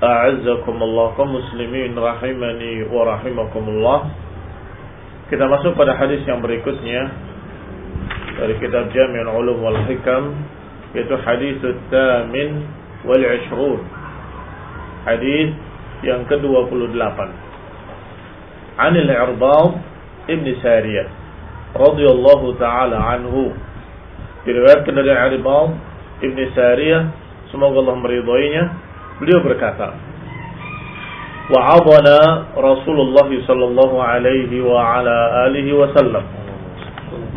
A'azzakumullah kaum muslimin rahimani wa rahimakumullah. Kita masuk pada hadis yang berikutnya dari kitab Jami'ul Ulum wal Hikam yaitu hadis tamin wal 20. Hadis yang ke-28. Anil Irbad Ibn Sariyah radhiyallahu taala anhu. Diriwayatkan dari Irbad Ibn Sariyah semoga Allah meridhoinya beliau berkata وعظنا رسول الله صلى الله عليه وعلى آله وسلم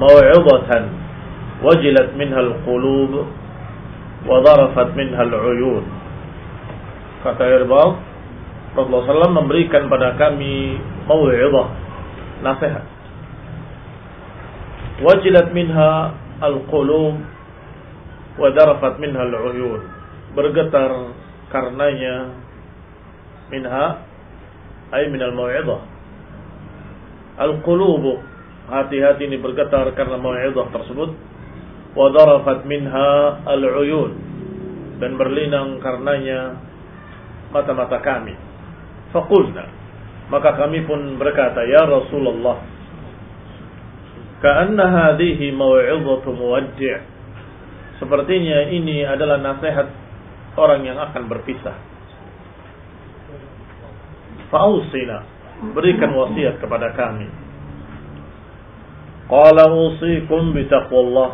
موعظة وجلت منها القلوب وضرفت منها العيون kata Irbad Rasulullah SAW memberikan pada kami mau'izah nasihat wajilat minha al-qulub wa darafat minha al-uyun bergetar karenanya minha ay minal mau'izah. Al-qulubu hati-hati ini bergetar karena mau'izah tersebut. Wa darafat minha al-uyun dan berlinang karenanya mata-mata kami. Faqulna maka kami pun berkata ya Rasulullah ka'anna hadhihi muwaddi' sepertinya ini adalah nasihat orang yang akan berpisah Fa'usina berikan wasiat kepada kami. Qala usikum bitaqwallah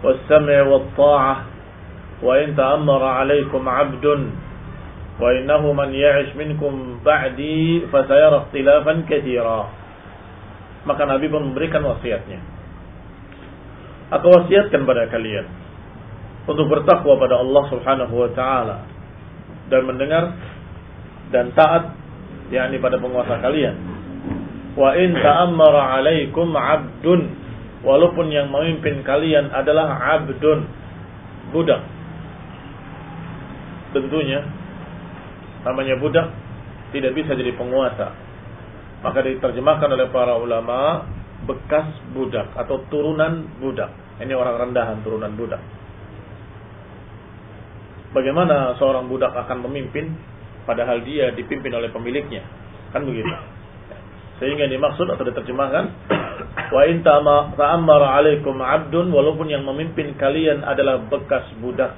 was-sam'i wat-tha'ah wa in ta'ammara 'alaykum 'abdun wa innahu man ya'ish minkum ba'di fasayara ikhtilafan katsira. Maka Nabi pun memberikan wasiatnya. Aku wasiatkan pada kalian untuk bertakwa pada Allah Subhanahu wa taala dan mendengar dan taat yakni pada penguasa kalian. Wa in ta'ammara 'alaikum 'abdun walaupun yang memimpin kalian adalah 'abdun budak. Tentunya namanya budak tidak bisa jadi penguasa. Maka diterjemahkan oleh para ulama bekas budak atau turunan budak. Ini orang rendahan turunan budak. Bagaimana seorang budak akan memimpin padahal dia dipimpin oleh pemiliknya. Kan begitu. Sehingga dimaksud atau diterjemahkan Wa in ta'ammara alaikum 'abdun walaupun yang memimpin kalian adalah bekas budak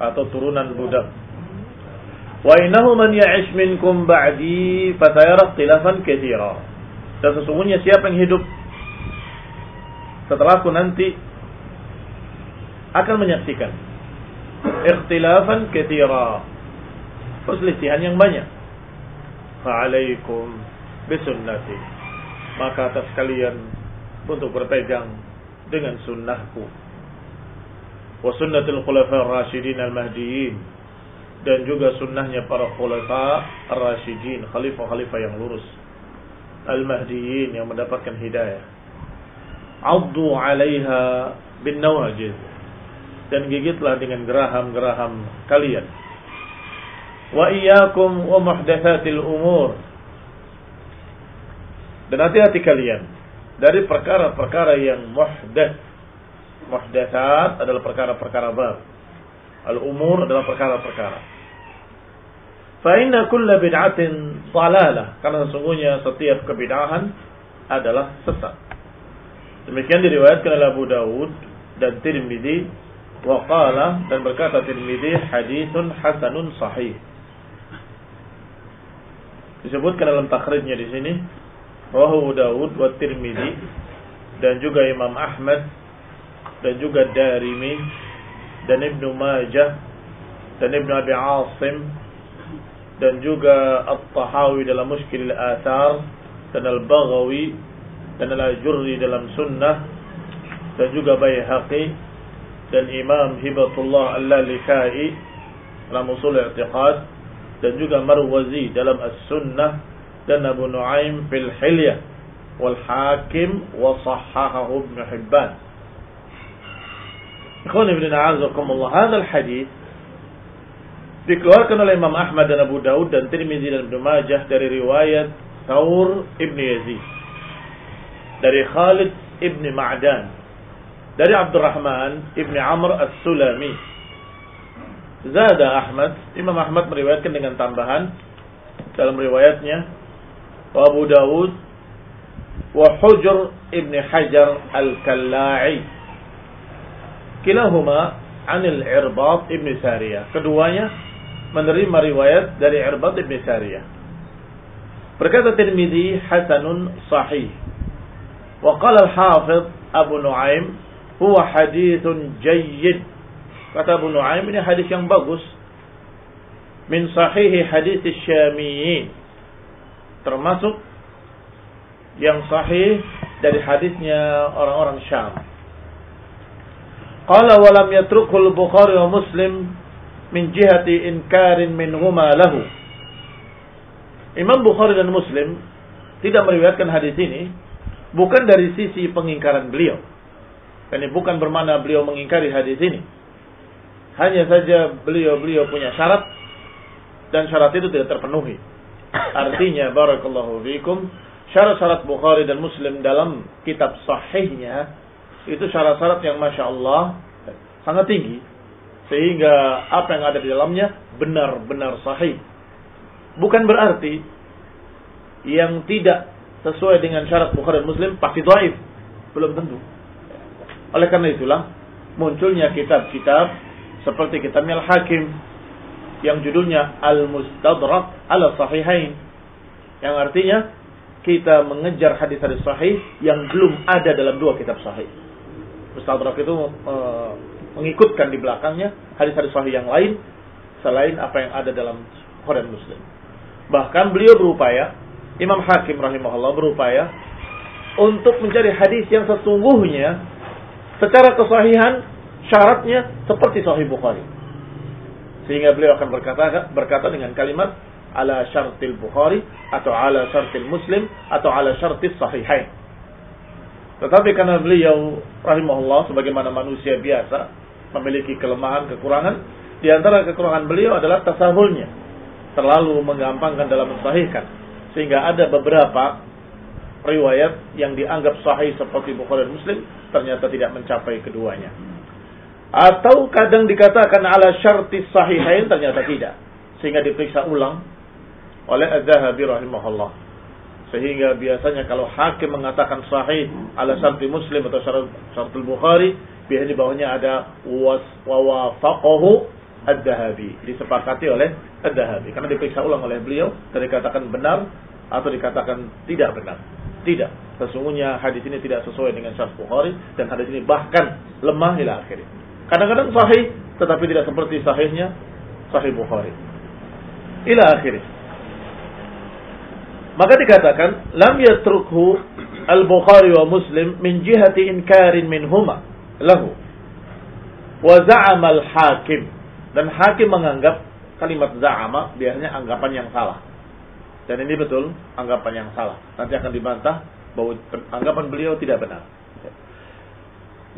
atau turunan budak. Wa innahu man ya'ish minkum ba'di fasayara ikhtilafan katsira. Dan sesungguhnya siapa yang hidup setelahku nanti akan menyaksikan ikhtilafan katsira. Perselisihan yang banyak. Fa'alaikum bisunnati. Maka atas kalian untuk berpegang dengan sunnahku. Wa sunnatul khulafa ar-rasyidin al-mahdiyyin dan juga sunnahnya para khulafa ar-rasyidin, khalifah-khalifah yang lurus. Al-Mahdiyin yang mendapatkan hidayah. Addu 'alaiha bin nawajiz. Dan gigitlah dengan geraham-geraham kalian. Wa iyyakum wa muhdatsatil umur. Dan hati-hati kalian dari perkara-perkara yang muhdats. Muhdatsat adalah perkara-perkara baru Al-umur adalah perkara-perkara. Fa'inna kulla bid'atin salalah. Karena sesungguhnya setiap kebid'ahan adalah sesat. Demikian diriwayatkan oleh Abu Dawud dan Tirmidzi wa qala dan berkata Tirmidzi haditsun hasanun sahih. Disebutkan dalam takhrijnya di sini Rawahu Dawud wa Tirmidzi dan juga Imam Ahmad dan juga Darimi dan Ibnu Majah dan Ibnu Abi Asim dan juga At-Tahawi dalam Mushkil Al-Athar dan Al-Baghawi dan Al-Ajurri dalam Sunnah dan juga Baihaqi dan Imam Hibatullah Al-Lalikai dalam Usul I'tiqad dan juga Marwazi dalam As-Sunnah dan Abu Nuaim fil Hilyah wal Hakim wa Sahhahahu Ibn Hibban Ikhwan ibn a'azakumullah, hadal hadis dikeluarkan oleh Imam Ahmad dan Abu Daud dan Tirmizi dan Ibnu Majah dari riwayat Thawr ibn Yazid dari Khalid ibn Ma'dan dari Abdurrahman ibn Amr as-Sulami Zada Ahmad Imam Ahmad meriwayatkan dengan tambahan dalam riwayatnya wa Abu Dawud wa Hujr ibn Hajar al-Kalla'i Kilahuma anil Irbad ibn Sariyah. Keduanya menerima riwayat dari Irbad ibn Sariyah. Berkata Tirmidzi hasanun sahih. Wa qala al-Hafidh Abu Nuaim huwa hadithun jayyid. Kata Abu Nuaim ini hadis yang bagus. Min sahihi hadis Syamiyin. Termasuk yang sahih dari hadisnya orang-orang Syam. Qala wa lam yatrukul Bukhari wa Muslim min jihati inkarin minhuma lahu. Imam Bukhari dan Muslim tidak meriwayatkan hadis ini bukan dari sisi pengingkaran beliau. Ini bukan bermakna beliau mengingkari hadis ini. Hanya saja beliau-beliau punya syarat dan syarat itu tidak terpenuhi. Artinya barakallahu fiikum syarat-syarat Bukhari dan Muslim dalam kitab sahihnya itu syarat-syarat yang masya Allah sangat tinggi sehingga apa yang ada di dalamnya benar-benar sahih. Bukan berarti yang tidak sesuai dengan syarat Bukhari dan Muslim pasti dhaif. Belum tentu. Oleh karena itulah munculnya kitab-kitab seperti kitab Al-Hakim yang judulnya Al-Mustadrak ala Sahihain yang artinya kita mengejar hadis-hadis sahih yang belum ada dalam dua kitab sahih. Mustadrak itu uh, mengikutkan di belakangnya hadis-hadis sahih yang lain selain apa yang ada dalam Quran Muslim. Bahkan beliau berupaya, Imam Hakim rahimahullah berupaya untuk mencari hadis yang sesungguhnya secara kesahihan syaratnya seperti Sahih Bukhari. Sehingga beliau akan berkata berkata dengan kalimat ala syartil Bukhari atau ala syartil Muslim atau ala syartil Sahihain. Tetapi karena beliau rahimahullah sebagaimana manusia biasa memiliki kelemahan, kekurangan, di antara kekurangan beliau adalah tasahulnya. Terlalu menggampangkan dalam mensahihkan. Sehingga ada beberapa riwayat yang dianggap sahih seperti Bukhari dan Muslim ternyata tidak mencapai keduanya. Atau kadang dikatakan ala syarti sahihain ternyata tidak. Sehingga diperiksa ulang oleh Az-Zahabi rahimahullah. Sehingga biasanya kalau hakim mengatakan sahih ala syarti Muslim atau syaratul Bukhari, biasanya di bawahnya ada wawafaqahu ad-dahabi. Disepakati oleh ad-dahabi. Karena diperiksa ulang oleh beliau dan dikatakan benar atau dikatakan tidak benar. Tidak. Sesungguhnya hadis ini tidak sesuai dengan syarat Bukhari dan hadis ini bahkan lemah ila akhirnya. Kadang-kadang sahih tetapi tidak seperti sahihnya sahih Bukhari. Ila akhirnya. Maka dikatakan lam yatrukhu al-Bukhari wa Muslim min jihati inkarin minhuma lahu. Wa za'ama al-hakim dan hakim menganggap kalimat za'ama biasanya anggapan yang salah. Dan ini betul anggapan yang salah. Nanti akan dibantah bahwa anggapan beliau tidak benar.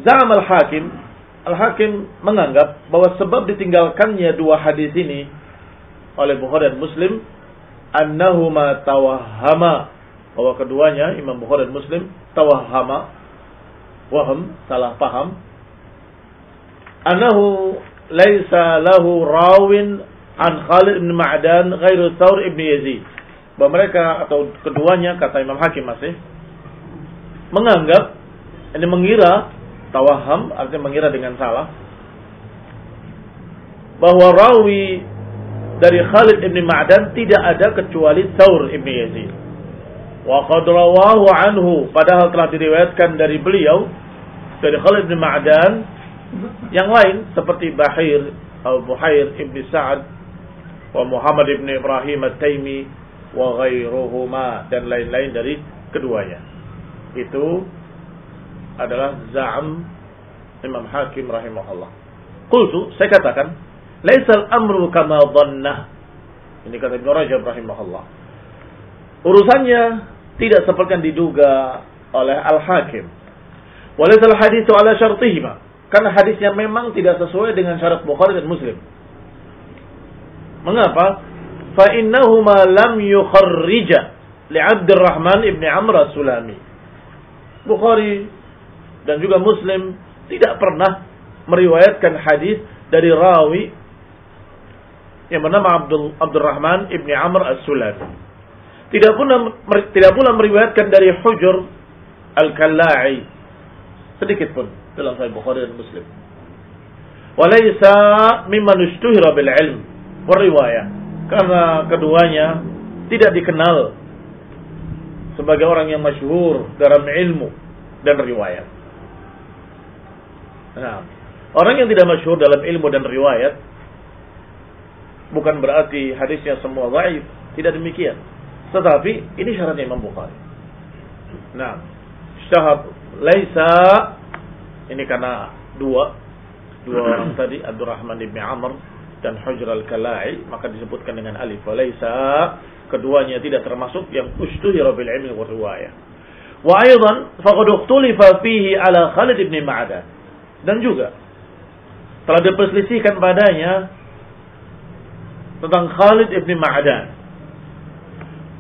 Za'ama al-hakim Al-Hakim menganggap bahwa sebab ditinggalkannya dua hadis ini oleh Bukhari dan Muslim annahuma tawahhama bahwa keduanya Imam Bukhari dan Muslim tawahhama waham salah paham annahu laisa lahu rawin an Khalid bin Ma'dan ghairu Thawr ibn Yazid bahwa mereka atau keduanya kata Imam Hakim masih menganggap ini mengira tawaham artinya mengira dengan salah bahwa rawi dari Khalid ibn Ma'dan tidak ada kecuali Thawr ibn Yazid. Wa qad rawahu anhu padahal telah diriwayatkan dari beliau dari Khalid ibn Ma'dan yang lain seperti Bahir atau Buhair ibn Sa'ad wa Muhammad ibn Ibrahim at-Taimi wa ghairuhuma dan lain-lain dari keduanya. Itu adalah za'am Imam Hakim rahimahullah. Qultu, saya katakan, Laisal amru kama dhannah. Ini kata Ibnu Rajab rahimahullah. Urusannya tidak seperti yang diduga oleh Al-Hakim. Walaisal hadithu ala syartihima. Karena hadisnya memang tidak sesuai dengan syarat Bukhari dan Muslim. Mengapa? Fa innahuma lam yukharrija li Abdurrahman ibn Amr as-Sulami. Bukhari dan juga Muslim tidak pernah meriwayatkan hadis dari rawi yang bernama Abdul Abdurrahman ibni Amr as-Sulami. Tidak pula tidak pula meriwayatkan dari Hujur al-Kallai sedikit pun dalam Sahih Bukhari dan Muslim. Walaysa mimman ushtuhira bil ilm wa riwayah. Karena keduanya tidak dikenal sebagai orang yang masyhur dalam ilmu dan riwayat. Nah, orang yang tidak masyhur dalam ilmu dan riwayat bukan berarti hadisnya semua dhaif, tidak demikian. Tetapi ini syaratnya Imam Bukhari. Nah, syahab laisa ini karena dua dua orang tadi Abdurrahman bin Amr dan Hujr al-Kalai maka disebutkan dengan alif laisa keduanya tidak termasuk yang ushtuhira bil ilmi wa riwayah. Wa aidan faqad ukhtulifa fihi ala Khalid bin Ma'dan. Dan juga telah diperselisihkan padanya tentang Khalid ibn Ma'dan.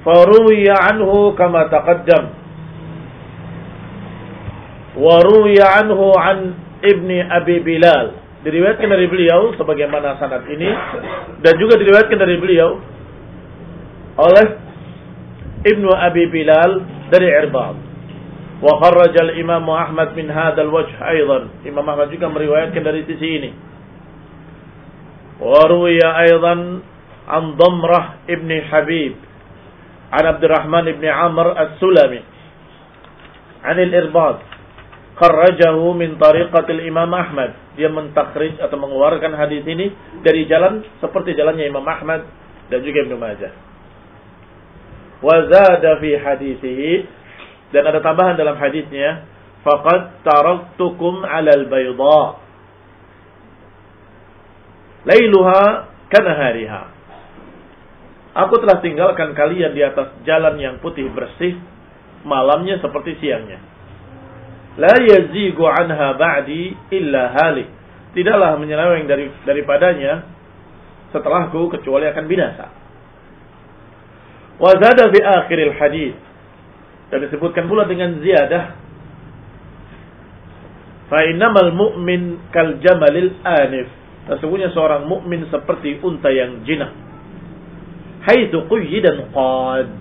Faruwiya anhu kama taqaddam. Waruwiya anhu an ibni Abi Bilal diriwayatkan dari beliau sebagaimana sanad ini dan juga diriwayatkan dari beliau oleh Ibnu Abi Bilal dari Irbad. Wa kharraja al-Imam Ahmad min hadzal wajh aidan. Imam Ahmad juga meriwayatkan dari sisi ini. Wa ruwiya aidan an Damrah ibn Habib an Abdurrahman ibn Amr as-Sulami an al-Irbad kharrajahu min tariqatil Imam Ahmad. Dia mentakhrij atau mengeluarkan hadis ini dari jalan seperti jalannya Imam Ahmad dan juga Ibnu Majah. Wa zada fi hadisihi dan ada tambahan dalam hadisnya, faqad taraktukum 'alal bayda. Lailuha kanahariha. Aku telah tinggalkan kalian di atas jalan yang putih bersih, malamnya seperti siangnya. La yazigu anha ba'di illa halik. Tidaklah menyeleweng dari daripadanya setelahku kecuali akan binasa. Wa zada fi akhiril hadis. Dan disebutkan pula dengan ziyadah. Fa innamal mu'min kal jamalil anif. Sesungguhnya seorang mukmin seperti unta yang jinak haitsu dan qad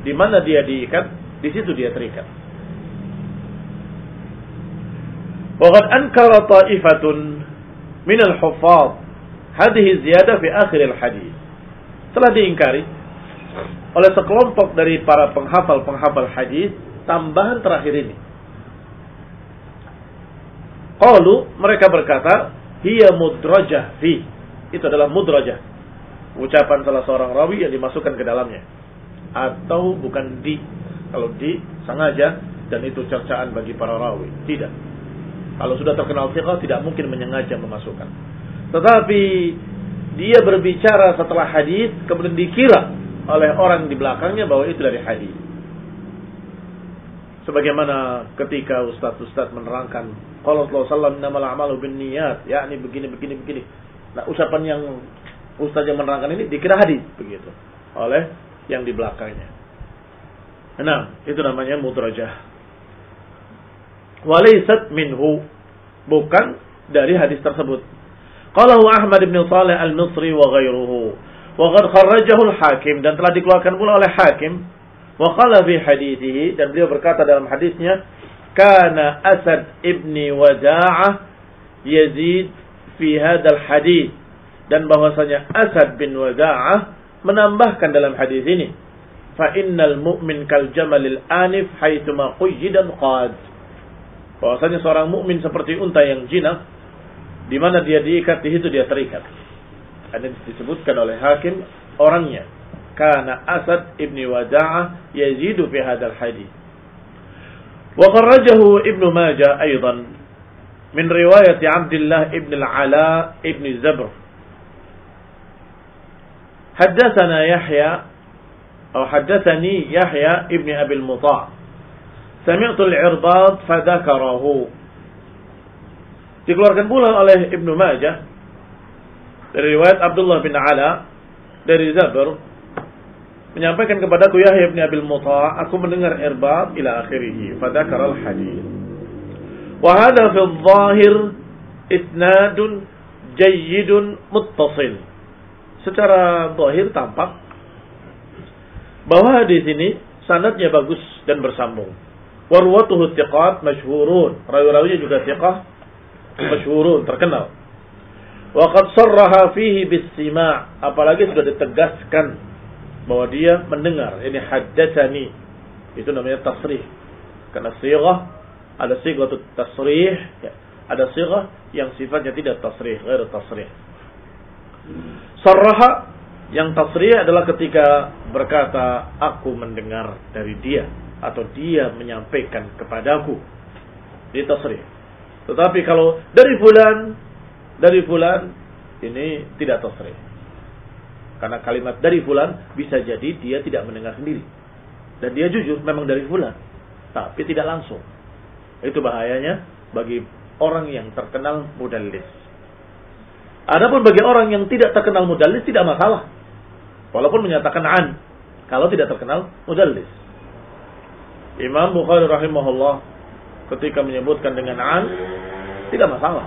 Di mana dia diikat, di situ dia terikat. وقد أنكر طائفة من الحفاظ هذه الزيادة في آخر الحديث. Telah diingkari oleh sekelompok dari para penghafal-penghafal hadis tambahan terakhir ini. Qalu mereka berkata, "Hiya mudrajah fi." Itu adalah mudrajah. Ucapan salah seorang rawi yang dimasukkan ke dalamnya. Atau bukan di. Kalau di sengaja dan itu cercaan bagi para rawi. Tidak. kalau sudah terkenal thiqah tidak mungkin menyengaja memasukkan. Tetapi dia berbicara setelah hadis kemudian dikira oleh orang di belakangnya bahwa itu dari hadis. Sebagaimana ketika ustaz-ustaz menerangkan kalau sallam innamal a'malu bin niat, yakni begini begini begini. Nah, ucapan yang ustaz yang menerangkan ini dikira hadis begitu oleh yang di belakangnya. Nah, itu namanya mudrajah. Walaysat minhu bukan dari hadis tersebut. Qalahu Ahmad bin Saleh Al-Nusri wa ghairuhu. Wa qad kharrajahu al-Hakim dan telah dikeluarkan pula oleh Hakim. Wa qala fi hadithihi dan beliau berkata dalam hadisnya, "Kana Asad ibni Wada'ah Yazid fi hadzal hadis." Dan bahwasanya Asad bin Wada'ah menambahkan dalam hadis ini, "Fa innal mu'min kal jamalil anif haitsuma qayyidan qad." Bahwasanya seorang mukmin seperti unta yang jinak, di mana dia diikat di situ dia terikat. Ada disebutkan oleh hakim orangnya. Karena Asad ibni Wada'ah yazidu fi hadal hadis. Wa kharrajahu Ibnu Majah aidan min riwayat Abdullah ibn al-Ala ibn Zabr. حدثنا يحيى أو حدثني يحيى ابن أبي المطاع Sami'tu al-Irbad fadzakarahu. Dikeluarkan pula oleh Ibnu Majah dari riwayat Abdullah bin Ala dari Zabr menyampaikan kepadaku Yahya bin Abil Muta, aku mendengar irbab ila akhirih, fadakar al-hadis. Wa hadha fi dhahir isnadun jayyidun muttasil. Secara zahir tampak bahwa di sini sanadnya bagus dan bersambung warwatuhu thiqat masyhurun rawi-rawinya juga thiqah masyhurun terkenal. Wa qad sarraha fihi bis-sima' apalagi sudah ditegaskan bahwa dia mendengar. Ini haddatsani. Itu namanya tasrih. Karena sighah ada sighah tasrih ya. ada sighah yang sifatnya tidak tasrih ghair tasrih. Sarraha yang tasrih adalah ketika berkata aku mendengar dari dia atau dia menyampaikan kepadaku. Di tetapi kalau dari fulan dari fulan ini tidak tasrih. Karena kalimat dari fulan bisa jadi dia tidak mendengar sendiri. Dan dia jujur memang dari fulan tapi tidak langsung. Itu bahayanya bagi orang yang terkenal mudallis. Adapun bagi orang yang tidak terkenal mudallis tidak masalah. Walaupun menyatakan an kalau tidak terkenal mudallis Imam Bukhari rahimahullah ketika menyebutkan dengan an tidak masalah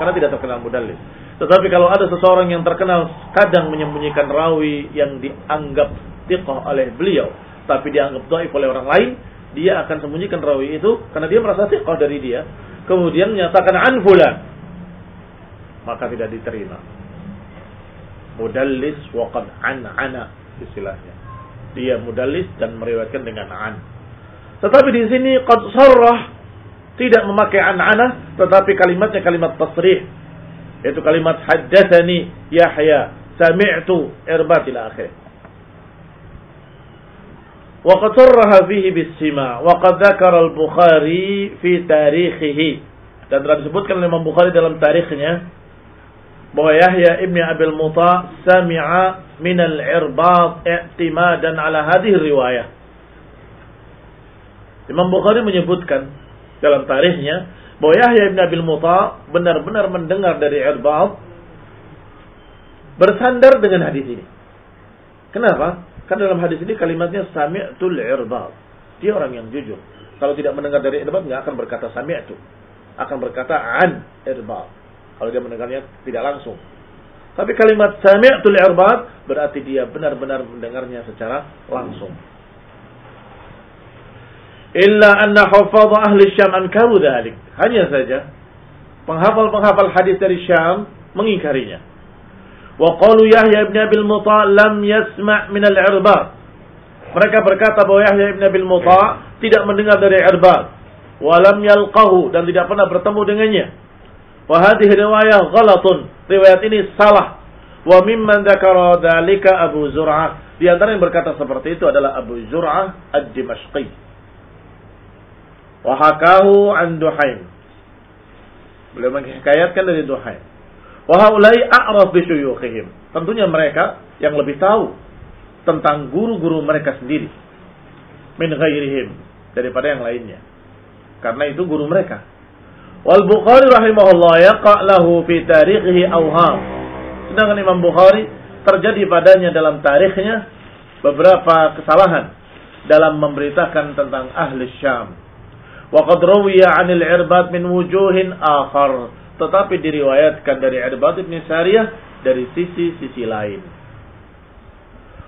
karena tidak terkenal mudallis. Tetapi kalau ada seseorang yang terkenal kadang menyembunyikan rawi yang dianggap tiqah oleh beliau tapi dianggap dhaif oleh orang lain, dia akan sembunyikan rawi itu karena dia merasa tiqah dari dia, kemudian menyatakan an fulan. Maka tidak diterima. Mudallis waqad an ana istilahnya. Dia mudallis dan meriwayatkan dengan an. Tetapi di sini qad sarrah tidak memakai an-ana tetapi kalimatnya kalimat tasrih. Yaitu kalimat haddatsani Yahya sami'tu irbat ila akhir. Wa qad sarraha fihi bis-sima wa qad dzakara al-Bukhari fi tarihihi dan telah disebutkan oleh Imam Bukhari dalam tarikhnya bahwa Yahya ibni Abil Muta sami'a min al-irbat i'timadan ala hadhihi riwayah Imam Bukhari menyebutkan dalam tarikhnya bahwa Yahya bin Abil Muta benar-benar mendengar dari Irbad bersandar dengan hadis ini. Kenapa? Karena dalam hadis ini kalimatnya sami'tul Irbad. Dia orang yang jujur. Kalau tidak mendengar dari Irbad nggak akan berkata sami'tu. Akan berkata an Irbad. Kalau dia mendengarnya tidak langsung. Tapi kalimat sami'tul Irbad berarti dia benar-benar mendengarnya secara langsung. Illa anna hafadha ahli Syam ankaru dhalik. Hanya saja penghafal-penghafal hadis dari Syam mengingkarinya. Wa qalu Yahya ibn Abil Muta' lam yasma' min al-Irbad. Mereka berkata bahwa Yahya ibn Abil Muta' tidak mendengar dari Irbad. Wa lam yalqahu dan tidak pernah bertemu dengannya. Wa hadhihi riwayah ghalatun. Riwayat ini salah. Wa mimman dzakara dzalika Abu Zur'ah. Di antara yang berkata seperti itu adalah Abu Zur'ah ad-Dimashqi. Wahakahu an Duhaim. Beliau menghikayatkan dari Duhaim. Wahaulai a'raf bisyuyukhihim. Tentunya mereka yang lebih tahu tentang guru-guru mereka sendiri. Min ghairihim. Daripada yang lainnya. Karena itu guru mereka. Wal Bukhari rahimahullah yaqa' lahu fi tarikhihi awham. Sedangkan Imam Bukhari terjadi padanya dalam tarikhnya beberapa kesalahan dalam memberitakan tentang ahli Syam Waqad rawiya 'anil Irbad min wujuhin akhar. Tetapi diriwayatkan dari Irbad bin Sariyah dari sisi-sisi lain.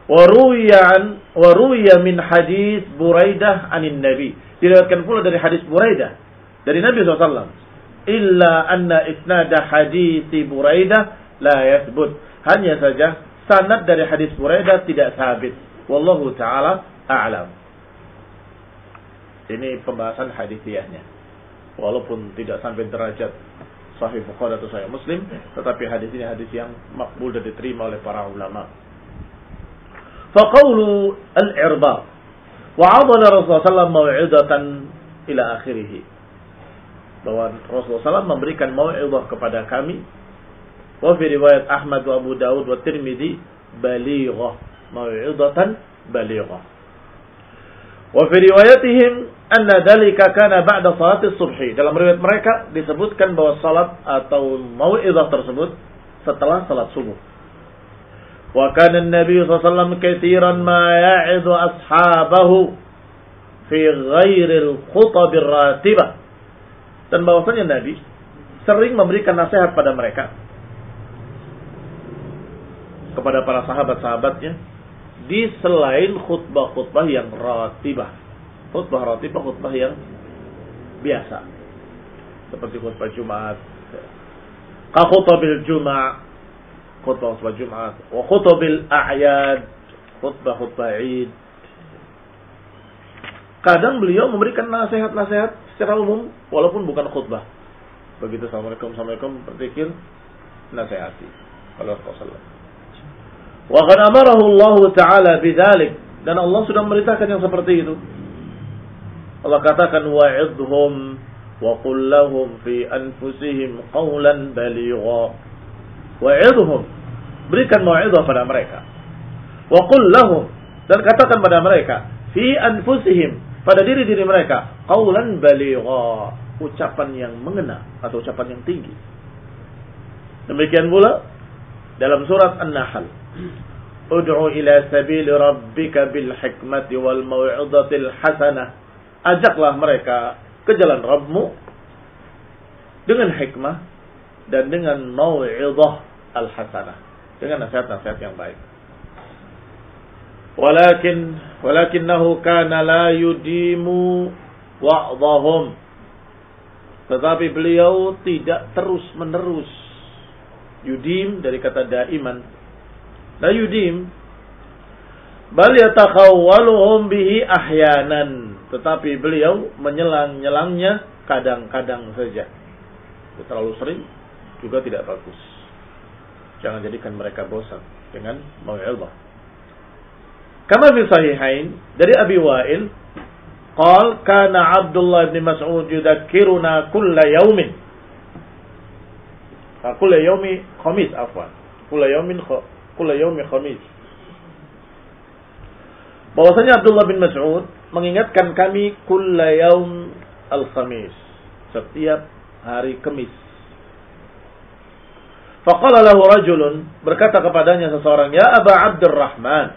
Waruyan waruya min hadis Buraidah anin Nabi. Diriwayatkan pula dari hadis Buraidah dari Nabi SAW. Illa anna isnada hadis Buraidah la yathbut. Hanya saja sanad dari hadis Buraidah tidak sabit. Wallahu taala a'lam. Ini pembahasan hadisiyahnya. Walaupun tidak sampai derajat Sahih Bukhari atau Sahih Muslim, tetapi hadis ini hadis yang makbul dan diterima oleh para ulama. Faqawlu al-irba wa'adana Rasulullah SAW maw'idatan ila akhirih. Bahwa Rasulullah SAW memberikan mau'idah kepada kami. Wa fi riwayat Ahmad wa Abu Dawud wa Tirmidzi balighah. Mau'idatan balighah. Wa fi riwayatihim anna dalika kana ba'da salatis subhi. Dalam riwayat mereka disebutkan bahwa salat atau mau'izah tersebut setelah salat subuh. Wa kana an-nabi sallallahu katsiran ma ashabahu fi ghairil khutab ratibah. Dan bahwasanya Nabi sering memberikan nasihat pada mereka kepada para sahabat-sahabatnya di selain khutbah-khutbah yang ratibah. Khutbah ratibah khutbah yang biasa. Seperti khutbah Jumat. Ka khutbabil Jumat. Khutbah khutbah Jumat. Wa khutbabil a'yad. Khutbah khutbah Id. Kadang beliau memberikan nasihat-nasihat secara umum walaupun bukan khutbah. Begitu Assalamualaikum, Assalamualaikum, berzikir, nasihati. Kalau Rasulullah Wa qad amarahu Allah Ta'ala bidzalik dan Allah sudah memerintahkan yang seperti itu. Allah katakan wa'idhum wa qul lahum fi anfusihim qawlan baligha. Wa'idhum berikan mau'izah pada mereka. Wa qul lahum dan katakan pada mereka fi anfusihim pada diri-diri mereka qawlan baligha, ucapan yang mengena atau ucapan yang tinggi. Demikian pula dalam surat An-Nahl Ud'u ila sabil rabbika bil hikmati wal mau'izatil hasanah. Ajaklah mereka ke jalan Rabbmu dengan hikmah dan dengan mau'izah al hasanah. Dengan nasihat-nasihat yang baik. Walakin walakinnahu kana la yudimu wa'dhahum. Tetapi beliau tidak terus menerus yudim dari kata daiman la yudim bal yatakhawwaluhum bihi ahyanan tetapi beliau menyelang-nyelangnya kadang-kadang saja. Terlalu sering juga tidak bagus. Jangan jadikan mereka bosan dengan mengilmah. Kama fi sahihain dari Abi Wa'il Qal kana Abdullah bin Mas'ud yudakiruna kulla yaumin. Ah, kulla yaumi khamis afwan. Kulla yaumin yaumi khamis. Bahwasanya Abdullah bin Mas'ud mengingatkan kami kulla yaum al-khamis. Setiap hari Kamis. Faqala lahu rajulun berkata kepadanya seseorang, "Ya Aba Abdurrahman,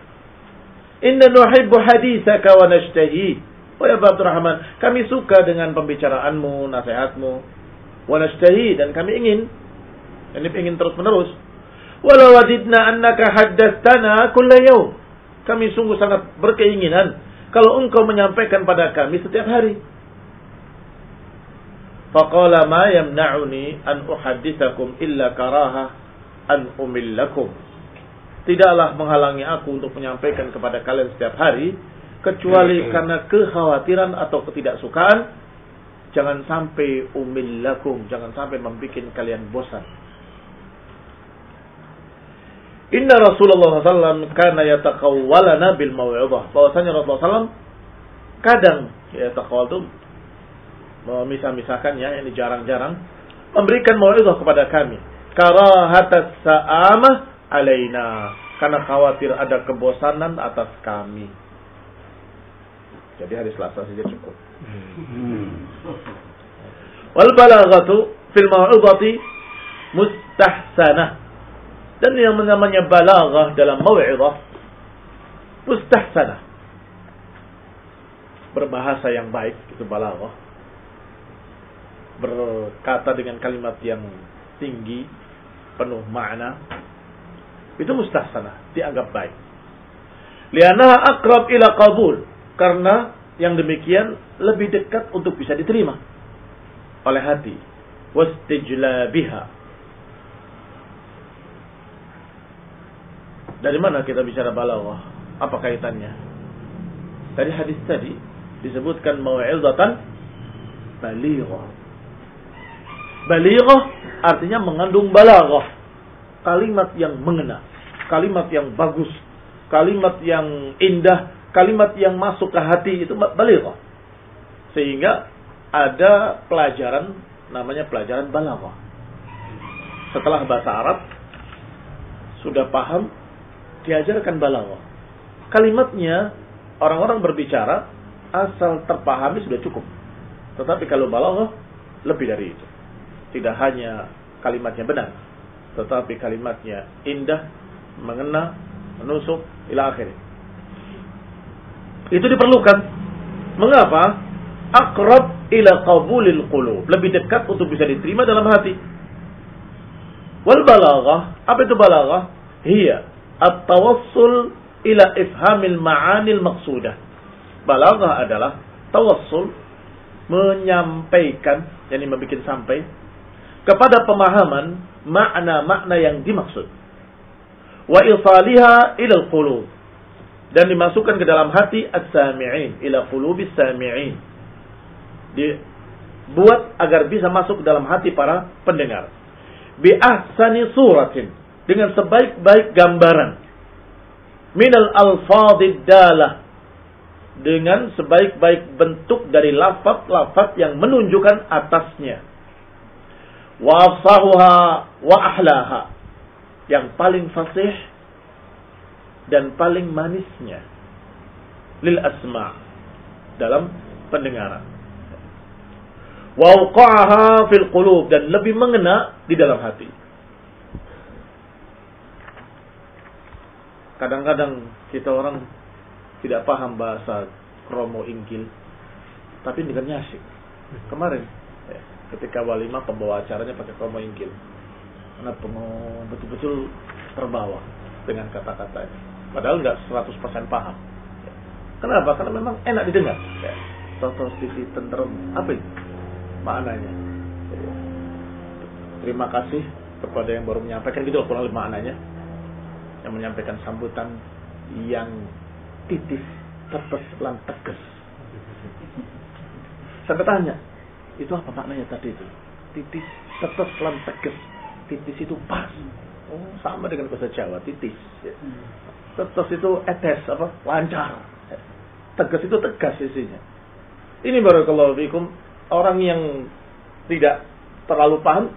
inna nuhibbu haditsaka wa nashtahi." Wahai Aba Abdurrahman, kami suka dengan pembicaraanmu, nasihatmu. Wa nashtahi dan kami ingin ini ingin terus-menerus Walau wadidna annaka haddatsana kulla yaum. Kami sungguh sangat berkeinginan kalau engkau menyampaikan pada kami setiap hari. Faqala ma yamna'uni an uhaddithakum illa karaha an umillakum. Tidaklah menghalangi aku untuk menyampaikan kepada kalian setiap hari kecuali karena kekhawatiran atau ketidaksukaan jangan sampai umillakum, jangan sampai membuat kalian bosan. Inna Rasulullah SAW karena yatakawwalana bil maw'idah. Bahwasanya Rasulullah SAW kadang ya takawal itu memisah-misahkan ya, ini jarang-jarang memberikan mau'izah kepada kami. Karahatas sa'amah alaina. Karena khawatir ada kebosanan atas kami. Jadi hari Selasa saja cukup. Wal balaghatu fil mau'izati mustahsanah. Dan yang namanya balaghah dalam mau'izah mustahsanah. Berbahasa yang baik itu balaghah berkata dengan kalimat yang tinggi, penuh makna, itu mustahsanah, dianggap baik. Lianaha akrab ila qabul. Karena yang demikian lebih dekat untuk bisa diterima oleh hati. biha. Dari mana kita bicara balaghah? Apa kaitannya? Dari hadis tadi disebutkan mau'izatan balighah. Balighah artinya mengandung balaghah. Kalimat yang mengena, kalimat yang bagus, kalimat yang indah, kalimat yang masuk ke hati itu balighah. Sehingga ada pelajaran namanya pelajaran balaghah. Setelah bahasa Arab sudah paham diajarkan balaghah. Kalimatnya orang-orang berbicara asal terpahami sudah cukup. Tetapi kalau balaghah lebih dari itu. Tidak hanya kalimatnya benar, tetapi kalimatnya indah, mengena, menusuk, ila akhir. Itu diperlukan. Mengapa? Akrab ila qabulil qulub. Lebih dekat untuk bisa diterima dalam hati. Wal balaghah, apa itu balaghah? Hiya at-tawassul ila ifhamil ma'anil maqsudah. Balaghah adalah tawassul menyampaikan, yakni membuat sampai kepada pemahaman makna-makna yang dimaksud. Wa isaliha ila qulub dan dimasukkan ke dalam hati as-sami'in ila qulubis sami'in. Dibuat agar bisa masuk ke dalam hati para pendengar. Bi ahsani suratin dengan sebaik-baik gambaran. Minal alfadid dalah. Dengan sebaik-baik bentuk dari lafaz-lafaz yang menunjukkan atasnya. Wa afsahuha wa ahlaha. Yang paling fasih dan paling manisnya. Lil asma. Dalam pendengaran. Wa fil qulub. Dan lebih mengena di dalam hati kadang-kadang kita orang tidak paham bahasa kromo ingkil tapi dengan asik. Kemarin ketika walimah pembawa acaranya pakai promo inggil karena betul-betul terbawa dengan kata-katanya. Padahal nggak 100% paham. Kenapa? Karena memang enak didengar. Ya. Toto sisi tentrem apa itu maknanya. Terima kasih kepada yang baru menyampaikan gitu kurang lebih maknanya yang menyampaikan sambutan yang titis tetes lan tegas saya tanya itu apa maknanya tadi itu? Titis, tetes, lam, tegas. Titis itu pas. Oh, sama dengan bahasa Jawa, titis. Tetes itu etes, apa? Lancar. Tegas itu tegas isinya. Ini baru kalau fikum orang yang tidak terlalu paham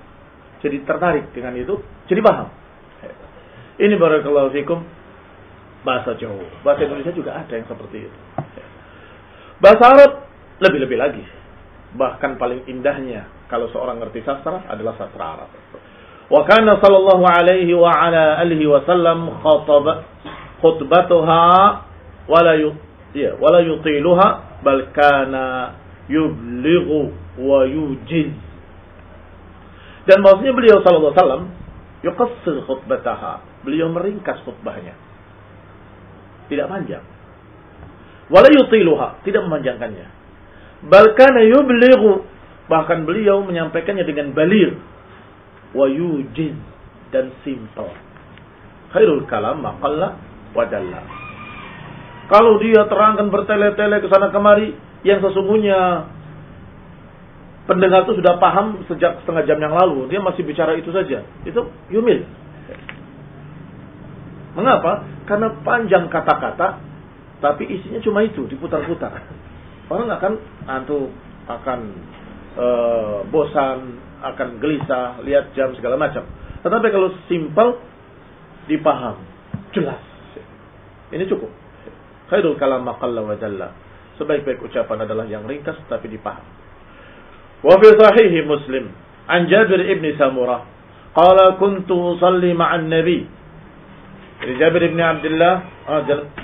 jadi tertarik dengan itu, jadi paham. Ini baru kalau fikum bahasa Jawa. Bahasa Indonesia juga ada yang seperti itu. Bahasa Arab lebih-lebih lagi bahkan paling indahnya kalau seorang ngerti sastra adalah sastra Arab. Wa kana sallallahu alaihi wa ala alihi wasallam khatab khutbatuha wala ya wala yutiluha bal kana yublighu wa yujiz. Dan maksudnya beliau sallallahu alaihi wasallam yuqassir khutbataha. Beliau meringkas khutbahnya. Tidak panjang. Wala yutiluha, tidak memanjangkannya. Bahkan yublighu, bahkan beliau menyampaikannya dengan balir. Wa yujiz dan simple. Khairul kalam maqalla wa dalla. Kalau dia terangkan bertele-tele ke sana kemari, yang sesungguhnya pendengar itu sudah paham sejak setengah jam yang lalu, dia masih bicara itu saja. Itu yumil. Mengapa? Karena panjang kata-kata, tapi isinya cuma itu, diputar-putar. Orang akan antu akan e, bosan, akan gelisah, lihat jam segala macam. Tetapi kalau simpel, dipaham, jelas. Ini cukup. Khairul kalam maqalla wa jalla. Sebaik-baik ucapan adalah yang ringkas tapi dipaham. Wa fi sahih Muslim an Jabir ibn Samurah qala kuntu usalli ma'an nabi Jadi Jabir ibn Abdullah oh,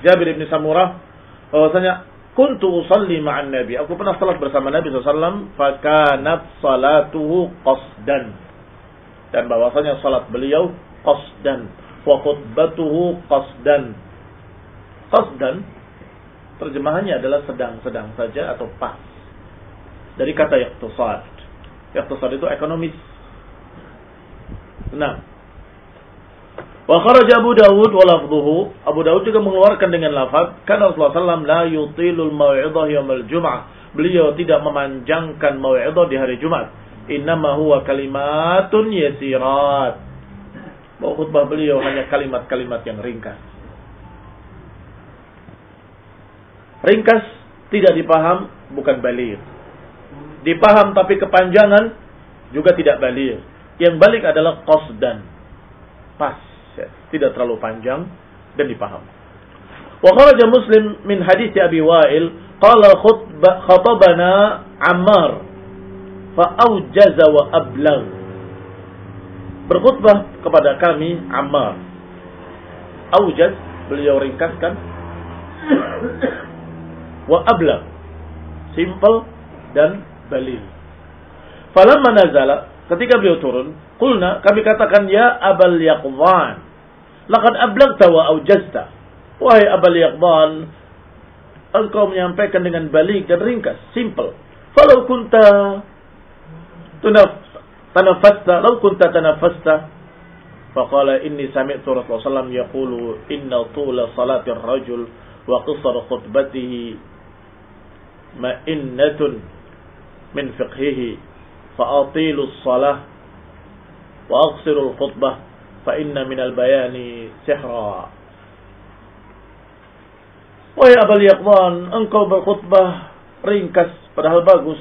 Jabir ibn Samurah bahwasanya kuntu usalli ma'an nabi aku pernah salat bersama Nabi SAW fakanat salatuhu qasdan dan bahwasanya salat beliau qasdan wa khutbatuhu qasdan qasdan terjemahannya adalah sedang-sedang saja atau pas. Dari kata yaktusad. Yaktusad itu ekonomis. Nah. Wa kharaja Abu Dawud wa lafdhuhu. Abu Dawud juga mengeluarkan dengan lafaz. Karena Rasulullah SAW la yutilul maw'idah yawmal jum'ah. Beliau tidak memanjangkan maw'idah di hari Jumat. Innama huwa kalimatun yasirat. Bahwa khutbah beliau hanya kalimat-kalimat yang ringkas. Ringkas tidak dipaham bukan balir. Dipaham tapi kepanjangan juga tidak balir. Yang balik adalah qasdan. Pas, ya. tidak terlalu panjang dan dipaham. Wa kharaja Muslim min hadis Abi Wa'il qala khatabana Ammar fa aujaza wa ablagh. Berkhutbah kepada kami Ammar. Aujaz beliau ringkaskan wa abla simple dan balil falamma nazala ketika beliau turun kulna kami katakan ya abal yaqwan laqad ablagta wa aujazta wahai abal yaqwan engkau menyampaikan dengan balik dan ringkas. Simple. Falau kunta tunaf tanafasta law kunta tanafasta. Faqala inni sami'tu Rasulullah sallallahu yaqulu inna tula salati ar-rajul wa qisar khutbatihi ma'innatun min fiqhihi. Fa'atilu salah wa aqsiru al-khutbah inna min al-bayani sihra Wahai Abul Yaqdan, engkau berkhutbah ringkas padahal bagus.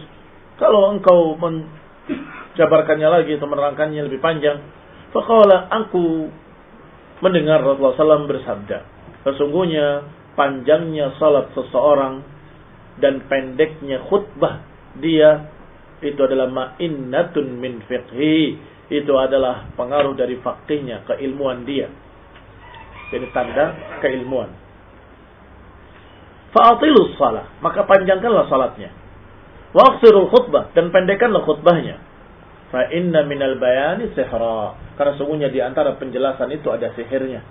Kalau engkau menjabarkannya lagi atau menerangkannya lebih panjang, faqala aku mendengar Rasulullah SAW bersabda, sesungguhnya panjangnya salat seseorang dan pendeknya khutbah dia itu adalah ma'innatun min fiqhi itu adalah pengaruh dari fakihnya keilmuan dia. Jadi tanda keilmuan. Fa'atilus salah maka panjangkanlah salatnya waqsirul khutbah. Dan pendekkanlah khutbahnya. Fa inna minal bayani sihra. Karena sungguhnya di antara penjelasan itu ada sihirnya.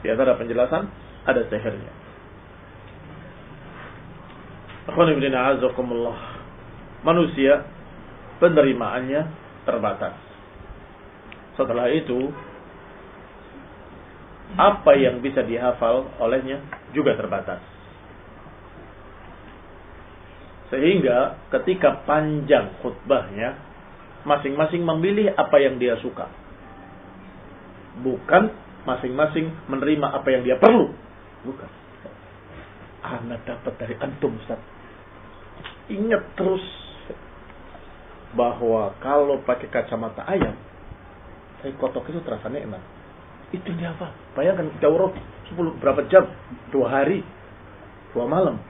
Di antara penjelasan ada sihirnya. Manusia penerimaannya terbatas. Setelah itu apa yang bisa dihafal olehnya juga terbatas. Sehingga ketika panjang khutbahnya, masing-masing memilih apa yang dia suka. Bukan masing-masing menerima apa yang dia perlu. Bukan. Anak dapat dari antum Ustaz ingat terus bahwa kalau pakai kacamata ayam, saya kotok itu terasa enak. Itu dia apa? Bayangkan jauh 10 berapa jam? Dua hari, dua malam.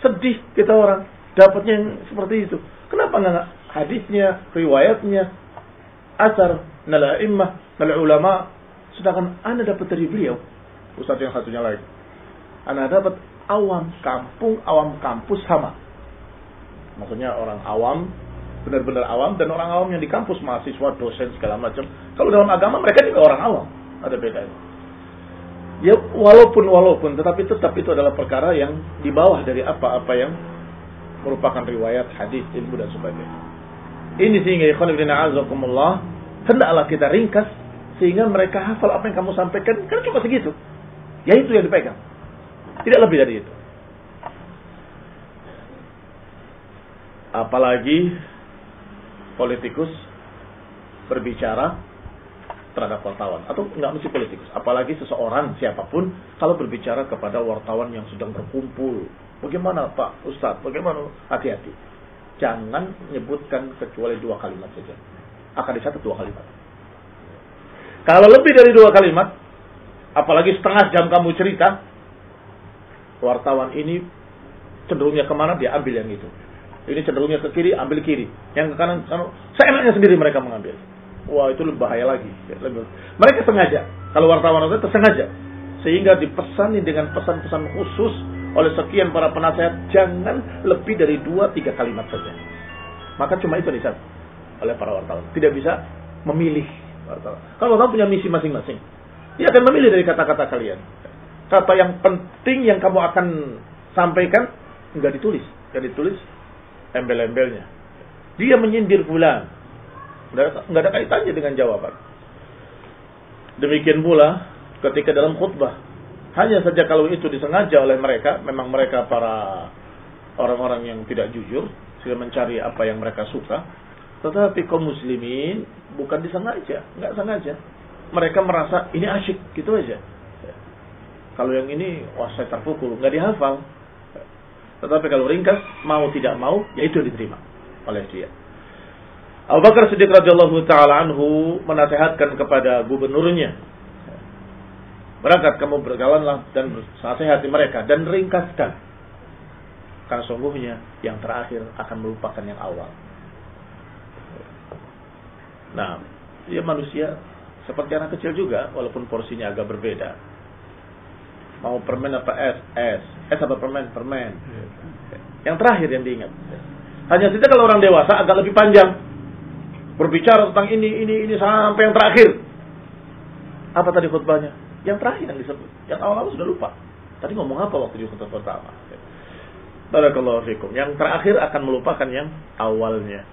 Sedih kita orang dapatnya yang seperti itu. Kenapa nggak hadisnya, riwayatnya, asar, nala imah, nala ulama, sedangkan anda dapat dari beliau, Ustaz yang satunya lagi. Anda dapat awam kampung, awam kampus sama Maksudnya orang awam, benar-benar awam dan orang awam yang di kampus mahasiswa, dosen segala macam. Kalau dalam agama mereka juga orang awam, ada bedanya. Ya walaupun walaupun tetapi tetap itu adalah perkara yang di bawah dari apa-apa yang merupakan riwayat hadis ilmu dan sebagainya. Ini sehingga ikhwan ibn a'azakumullah hendaklah kita ringkas sehingga mereka hafal apa yang kamu sampaikan kan cuma segitu. Ya itu yang dipegang. Tidak lebih dari itu. Apalagi politikus berbicara terhadap wartawan atau enggak mesti politikus, apalagi seseorang siapa pun kalau berbicara kepada wartawan yang sedang berkumpul. Bagaimana Pak Ustadz? Bagaimana? Hati-hati. Jangan menyebutkan kecuali dua kalimat saja. Akan dicatat dua kalimat. Kalau lebih dari dua kalimat, apalagi setengah jam kamu cerita, wartawan ini cenderungnya ke mana dia ambil yang itu. Ini cenderungnya ke kiri, ambil kiri. Yang ke kanan, seenaknya sendiri mereka mengambil. Wah itu lebih bahaya lagi. Mereka sengaja. Kalau wartawan itu tersengaja. Sehingga dipesani dengan pesan-pesan khusus oleh sekian para penasehat. Jangan lebih dari dua tiga kalimat saja. Maka cuma itu dicat oleh para wartawan. Tidak bisa memilih. Wartawan. Kalau wartawan punya misi masing-masing. Dia akan memilih dari kata-kata kalian. Kata yang penting yang kamu akan sampaikan nggak ditulis, nggak ditulis embel-embelnya. Dia menyindir bulan, Nggak ada kaitannya dengan jawaban. Demikian pula ketika dalam khutbah. Hanya saja kalau itu disengaja oleh mereka, memang mereka para orang-orang yang tidak jujur, sehingga mencari apa yang mereka suka. Tetapi kaum muslimin bukan disengaja, nggak sengaja. Mereka merasa ini asyik, gitu aja. Kalau yang ini, wah saya terpukul, nggak dihafal. Tetapi kalau ringkas, mau tidak mau, ya itu diterima oleh dia. Abu Bakar Siddiq radhiyallahu taala anhu menasehatkan kepada gubernurnya Berangkat kamu berjalanlah dan nasihati mereka dan ringkaskan. Karena sungguhnya yang terakhir akan melupakan yang awal. Nah, dia manusia seperti anak kecil juga walaupun porsinya agak berbeda. Mau permen apa es? Es. Es apa permen? Permen. Yang terakhir yang diingat. Hanya saja kalau orang dewasa agak lebih panjang berbicara tentang ini, ini, ini sampai yang terakhir. Apa tadi khutbahnya? Yang terakhir yang disebut. Yang awal-awal sudah lupa. Tadi ngomong apa waktu di khutbah pertama? Barakallahu fikum. Yang terakhir akan melupakan yang awalnya.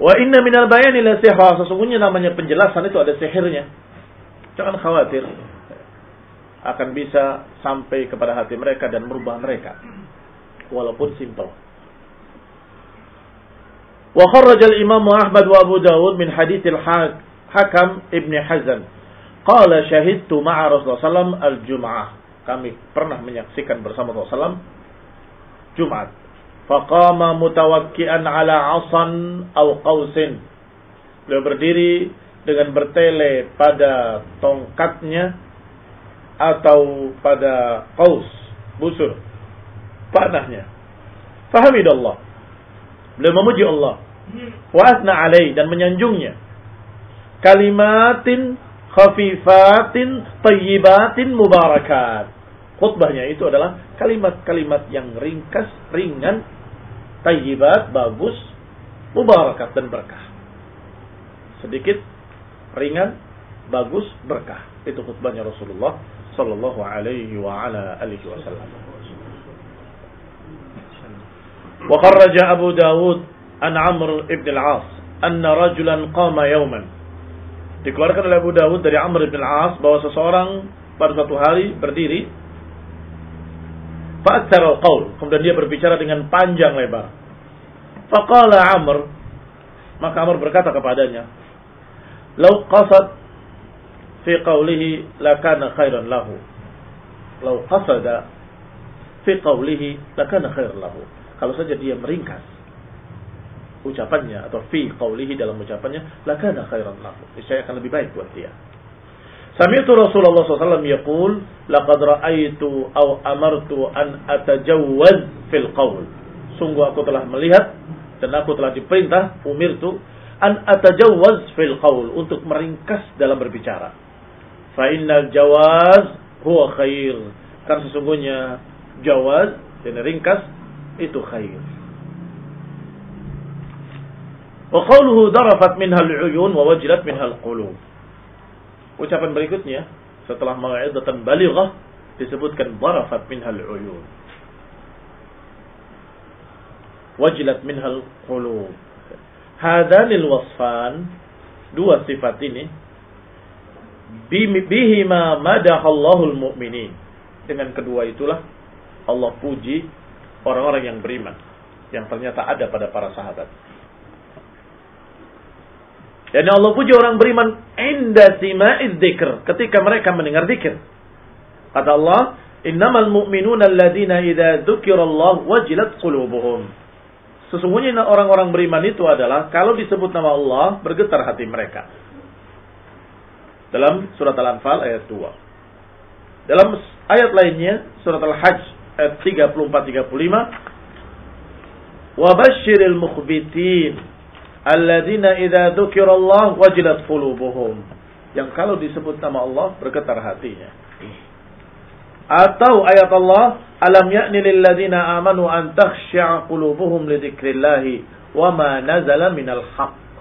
Wa inna minal bayani la sihra. Sesungguhnya namanya penjelasan itu ada sihirnya. Jangan khawatir. Akan bisa sampai kepada hati mereka dan merubah mereka. Walaupun simpel. Wa kharraja al-Imam Ahmad wa Abu Dawud min hadits al-Hakam Ibn Hazan. Qala syahidtu ma'a Rasulullah sallam al-Jum'ah. Kami pernah menyaksikan bersama Rasulullah Jumat. Faqama mutawakkian ala asan aw qausin. Beliau berdiri dengan bertele pada tongkatnya atau pada qaus, busur, panahnya. Fahamidallah Beliau memuji Allah. Wa asna alaih dan menyanjungnya. Kalimatin khafifatin tayyibatin mubarakat. Khutbahnya itu adalah kalimat-kalimat yang ringkas, ringan, tayyibat, bagus, mubarakat dan berkah. Sedikit, ringan, bagus, berkah. Itu khutbahnya Rasulullah sallallahu alaihi wa ala alihi wasallam. Wa kharraja Abu Dawud an Amr ibn al-As anna rajulan qama yawman. Dikeluarkan oleh Abu Dawud dari Amr ibn al-As bahwa seseorang pada satu hari berdiri fa'atsara qaul kemudian dia berbicara dengan panjang lebar. Faqala Amr maka Amr berkata kepadanya, "Lau qasad fi qawlihi lakana khairan lahu lau qasada fi qawlihi lakana khairan lahu kalau saja dia meringkas ucapannya atau fi qaulihi dalam ucapannya lakana khairan lahu. Saya akan lebih baik buat dia. Sami'tu Rasulullah SAW yaqul laqad ra'aitu aw amartu an atajawwaz fil qaul. Sungguh aku telah melihat dan aku telah diperintah umirtu an atajawwaz fil qaul untuk meringkas dalam berbicara. Fa innal jawaz huwa khair. Karena sesungguhnya jawaz dan ringkas itu khair. Wa qawluhu darafat minha al-uyun wa wajilat minha al-qulub. Ucapan berikutnya, Setelah mau'izatan balighah disebutkan barafat minhal uyun. Wajilat minhal qulub. Hadanil wasfan dua sifat ini bihima madahallahul mu'minin. Dengan kedua itulah Allah puji orang-orang yang beriman yang ternyata ada pada para sahabat. Dan Allah puji orang beriman inda sima'iz dzikr ketika mereka mendengar zikir. Kata Allah, "Innamal mu'minuna alladziina idza dzukirallahu wajilat qulubuhum." Sesungguhnya orang-orang beriman itu adalah kalau disebut nama Allah bergetar hati mereka. Dalam surat Al-Anfal ayat 2. Dalam ayat lainnya surat Al-Hajj ayat 34 35 Wa basyiril mukhbitin alladzina idza dzukirallah wajilat qulubuhum. Yang kalau disebut nama Allah bergetar hatinya. Atau ayat Allah, alam ya'ni lil ladzina amanu an takhsha'a qulubuhum li dzikrillah wa ma nazala minal haqq.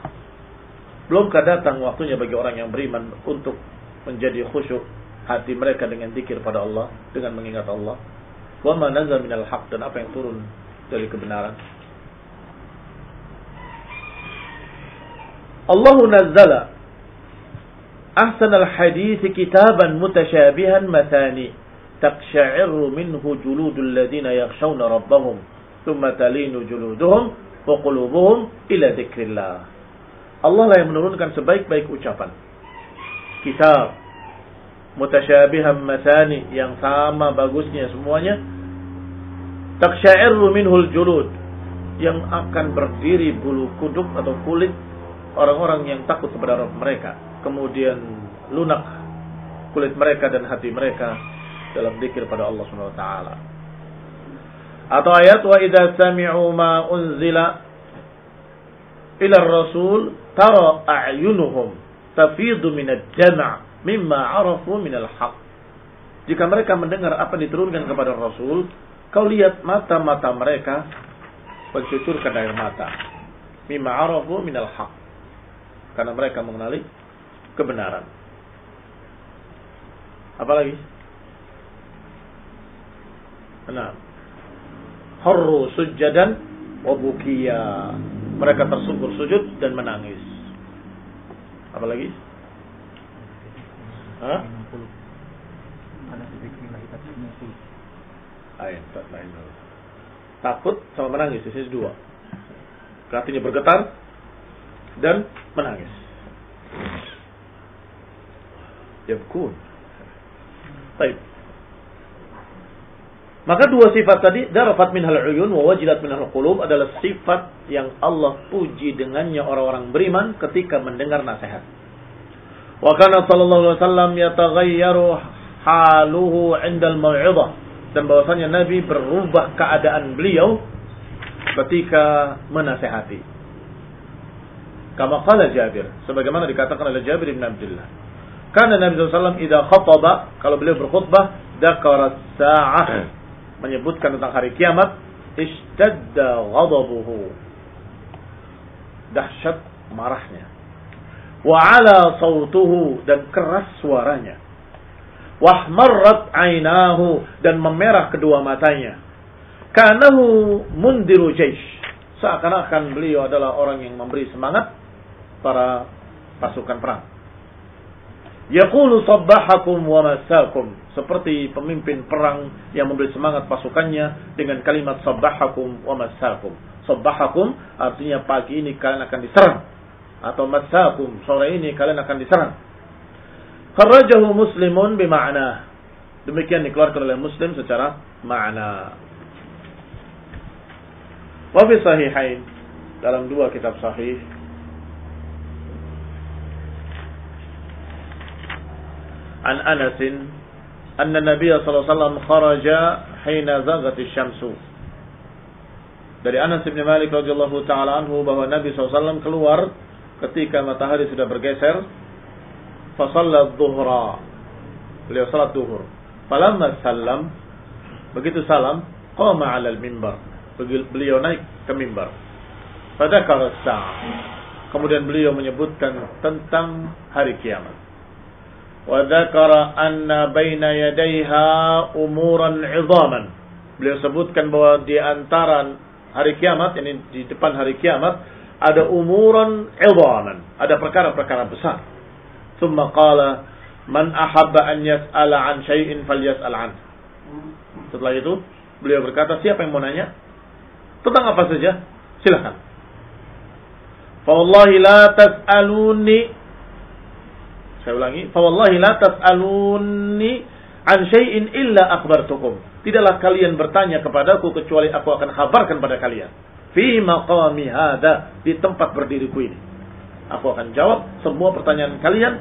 Belumkah datang waktunya bagi orang yang beriman untuk menjadi khusyuk hati mereka dengan zikir pada Allah, dengan mengingat Allah. Wa ma nazala minal haqq dan apa yang turun dari kebenaran. Allah nazzala ahsan al-hadith kitaban mutasyabihan mathani taqsha'irru minhu juludul ladina yakhshawna rabbahum thumma talinu juluduhum wa qulubuhum ila dzikrillah Allah lah yang menurunkan sebaik-baik ucapan kitab mutasyabihan mathani yang sama bagusnya semuanya taqsha'irru minhul julud yang akan berdiri bulu kuduk atau kulit orang-orang yang takut kepada Rabb mereka. Kemudian lunak kulit mereka dan hati mereka dalam zikir pada Allah Subhanahu wa taala. Atau ayat wa idza sami'u ma unzila ila rasul tara a'yunuhum tafidu min ad-dam' mimma 'arafu min al-haq. Jika mereka mendengar apa yang diturunkan kepada Rasul, kau lihat mata-mata mereka mencucurkan air mata. Mimma 'arafu min al-haq karena mereka mengenali kebenaran. Apalagi? Nah, harru sujadan wa bukiya. Mereka tersungkur sujud dan menangis. Apalagi? Hah? Ayat lain. Takut sama menangis, ini dua. Hatinya bergetar, dan menangis. Yabkun. Baik. Maka dua sifat tadi, darafat minhal uyun wa wajilat minhal qulub adalah sifat yang Allah puji dengannya orang-orang beriman ketika mendengar nasihat. Wa kana sallallahu alaihi wasallam yataghayyaru haluhu 'inda al-mau'izah dan bahwasanya Nabi berubah keadaan beliau ketika menasehati. Kama qala Jabir. Sebagaimana dikatakan oleh Jabir bin Abdullah. Karena Nabi SAW idha khataba. Kalau beliau berkhutbah. Dakara sa'ah. Menyebutkan tentang hari kiamat. Ishtadda ghadabuhu. Dahsyat marahnya. Wa ala sautuhu. Dan keras suaranya. Wahmarrat ainahu. Dan memerah kedua matanya. Kanahu mundiru jaish. Seakan-akan beliau adalah orang yang memberi semangat para pasukan perang. Yaqulu sabbahakum wa masakum. Seperti pemimpin perang yang memberi semangat pasukannya dengan kalimat sabbahakum wa masakum. Sabbahakum artinya pagi ini kalian akan diserang. Atau masakum sore ini kalian akan diserang. Kharrajahu muslimun bima'na. Demikian dikeluarkan oleh muslim secara makna. Wa fi sahihain dalam dua kitab sahih an Anas anna Nabi sallallahu alaihi wasallam kharaja hina zaghatis syamsu. Dari Anas bin Malik radhiyallahu taala anhu bahwa Nabi SAW keluar ketika matahari sudah bergeser fa shallat dhuhra. Beliau salat zuhur. Falamma sallam begitu salam qama 'alal mimbar. Beliau naik ke mimbar. Pada saat kemudian beliau menyebutkan tentang hari kiamat dzakara anna baina yadayha umuran 'idhaman. Beliau sebutkan bahwa di antara hari kiamat ini di depan hari kiamat ada umuran 'idhaman, ada perkara-perkara besar. Thumma qala man ahabba an yas'ala an syai'in falyas'al an. Setelah itu beliau berkata, siapa yang mau nanya? Tentang apa saja? Silakan. Fa wallahi la tas'aluni saya ulangi, "Fawallahi la tas'aluni an syai'in illa akhbartukum." Tidaklah kalian bertanya kepadaku kecuali aku akan kabarkan pada kalian. Fi maqami hadha, di tempat berdiriku ini. Aku akan jawab semua pertanyaan kalian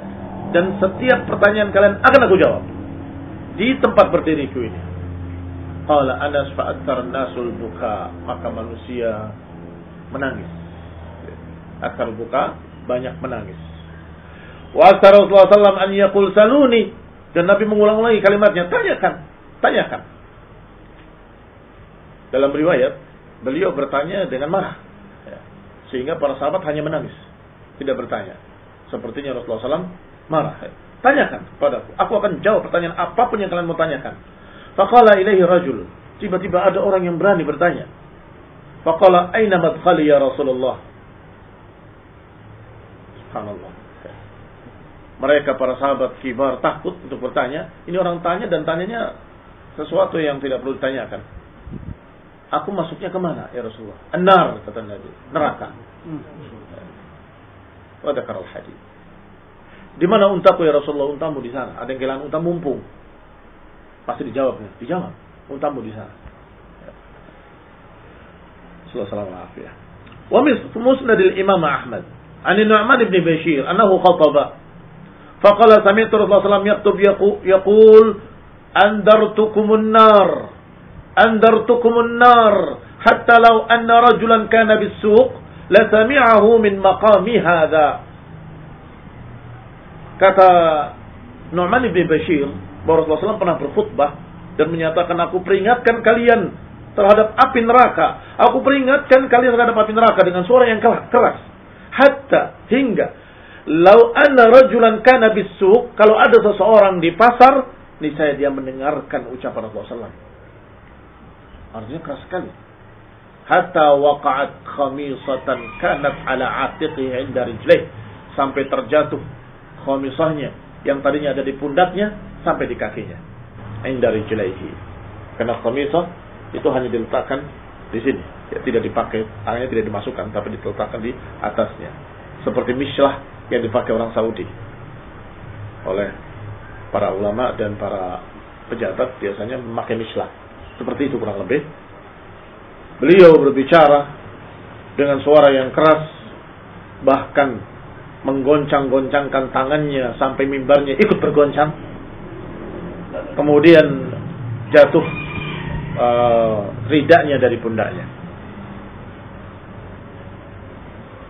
dan setiap pertanyaan kalian akan aku jawab. Di tempat berdiriku ini. Qala Anas fa'atsar nasul buka, maka manusia menangis. Akar buka banyak menangis. Wa Rasulullah SAW an yaqul saluni. Dan Nabi mengulang-ulangi kalimatnya, tanyakan, tanyakan. Dalam riwayat, beliau bertanya dengan marah. Ya. Sehingga para sahabat hanya menangis. Tidak bertanya. Sepertinya Rasulullah SAW marah. Ya. Tanyakan padaku. Aku akan jawab pertanyaan apa pun yang kalian mau tanyakan. Faqala ilaihi rajul. Tiba-tiba ada orang yang berani bertanya. Faqala aina madkhali ya Rasulullah. Subhanallah. Mereka para sahabat kibar takut untuk bertanya. Ini orang tanya dan tanyanya sesuatu yang tidak perlu ditanyakan. Aku masuknya ke mana ya Rasulullah? Enar kata Nabi. Neraka. Wadakar al hadis. Di mana untaku ya Rasulullah? Untamu di sana. Ada yang kehilangan unta mumpung. Pasti dijawabnya. Dijawab. Untamu di sana. Sallallahu alaihi Wa musnadil Imam Ahmad. Ani Nu'man ibn Bashir. Anahu khataba. Faqala sami'tu Rasulullah SAW yaktub yaqul andartukumun nar andartukumun nar hatta law anna rajulan kana bis-suq la sami'ahu min maqami hadha kata Nu'man bin Bashir bahwa Rasulullah SAW pernah berkhutbah dan menyatakan aku peringatkan kalian terhadap api neraka. Aku peringatkan kalian terhadap api neraka dengan suara yang keras. Hatta hingga Lau anna rajulan kana bisuk, kalau ada seseorang di pasar, niscaya dia mendengarkan ucapan Rasulullah SAW. Artinya keras sekali. Hatta waqa'at khamisatan kanat ala atiqihi inda rijlih. Sampai terjatuh khamisahnya yang tadinya ada di pundaknya sampai di kakinya. Inda rijlaihi. Karena khamisah itu hanya diletakkan di sini. Ya, tidak dipakai, tangannya tidak dimasukkan, tapi diletakkan di atasnya. Seperti mislah yang dipakai orang Saudi oleh para ulama dan para pejabat biasanya memakai mislah. Seperti itu kurang lebih. Beliau berbicara dengan suara yang keras bahkan menggoncang-goncangkan tangannya sampai mimbarnya ikut bergoncang. Kemudian jatuh uh, ridaknya dari pundaknya.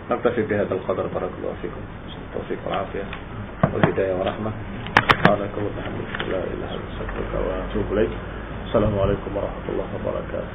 نكتفي بهذا القدر بارك الله فيكم التوفيق والعافية والهداية ورحمة سبحانك وبحمدك لا إله إلا أنت وأتوب إليك. السلام عليكم ورحمة الله وبركاته.